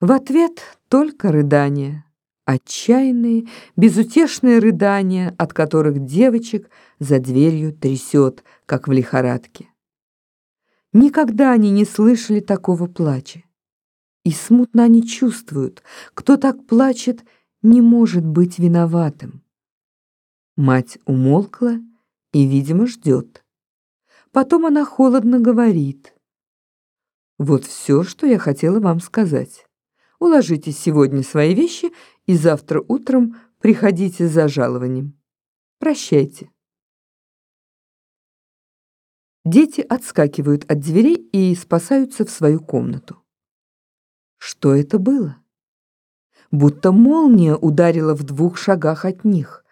В ответ только рыдания, отчаянные, безутешные рыдания, от которых девочек за дверью трясет, как в лихорадке. Никогда они не слышали такого плача. И смутно они чувствуют, кто так плачет, не может быть виноватым. Мать умолкла и, видимо, ждет. Потом она холодно говорит. «Вот все, что я хотела вам сказать. Уложите сегодня свои вещи и завтра утром приходите за жалованием. Прощайте». Дети отскакивают от дверей и спасаются в свою комнату. Что это было? Будто молния ударила в двух шагах от них.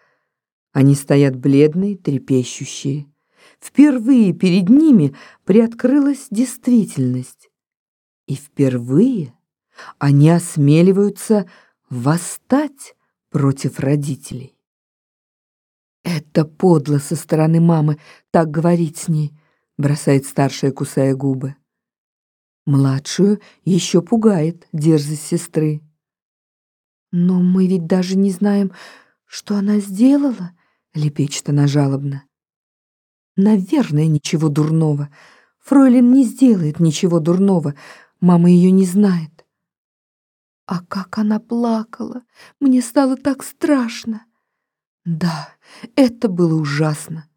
Они стоят бледные, трепещущие. Впервые перед ними приоткрылась действительность. И впервые они осмеливаются восстать против родителей. Это подло со стороны мамы так говорить с ней бросает старшая, кусая губы. Младшую еще пугает дерзость сестры. «Но мы ведь даже не знаем, что она сделала», — лепечет она жалобно. «Наверное, ничего дурного. Фройлен не сделает ничего дурного. Мама ее не знает». А как она плакала! Мне стало так страшно. Да, это было ужасно.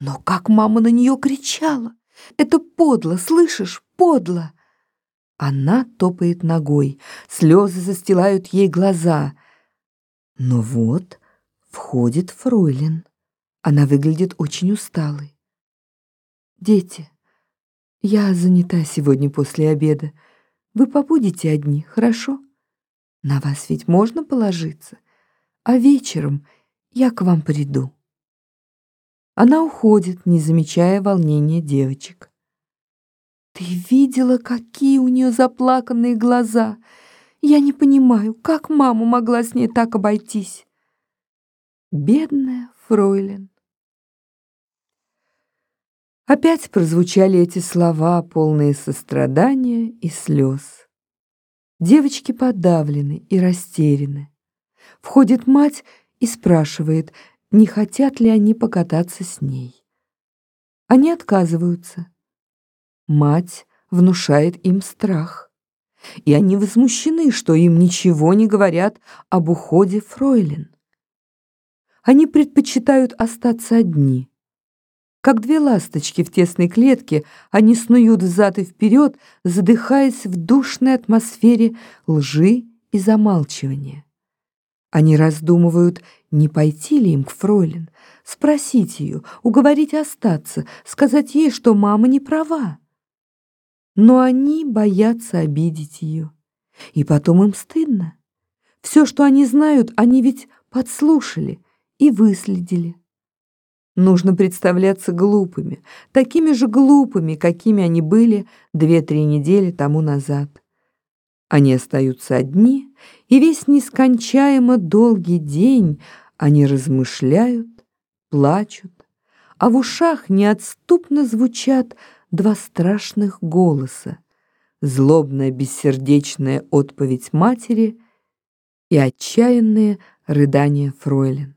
Но как мама на нее кричала! Это подло, слышишь, подло! Она топает ногой, слезы застилают ей глаза. Но вот входит Фройлен. Она выглядит очень усталой. «Дети, я занята сегодня после обеда. Вы побудете одни, хорошо? На вас ведь можно положиться, а вечером я к вам приду». Она уходит, не замечая волнения девочек. «Ты видела, какие у нее заплаканные глаза? Я не понимаю, как мама могла с ней так обойтись?» Бедная фройлен. Опять прозвучали эти слова, полные сострадания и слез. Девочки подавлены и растеряны. Входит мать и спрашивает, не хотят ли они покататься с ней. Они отказываются. Мать внушает им страх. И они возмущены, что им ничего не говорят об уходе Фройлен. Они предпочитают остаться одни. Как две ласточки в тесной клетке, они снуют взад и вперед, задыхаясь в душной атмосфере лжи и замалчивания. Они раздумывают, не пойти ли им к Фройлен, спросить ее, уговорить остаться, сказать ей, что мама не права. Но они боятся обидеть ее. И потом им стыдно. Все, что они знают, они ведь подслушали и выследили. Нужно представляться глупыми, такими же глупыми, какими они были две-три недели тому назад. Они остаются одни, и весь нескончаемо долгий день они размышляют, плачут, а в ушах неотступно звучат два страшных голоса, злобная бессердечная отповедь матери и отчаянные рыдания Фройлен.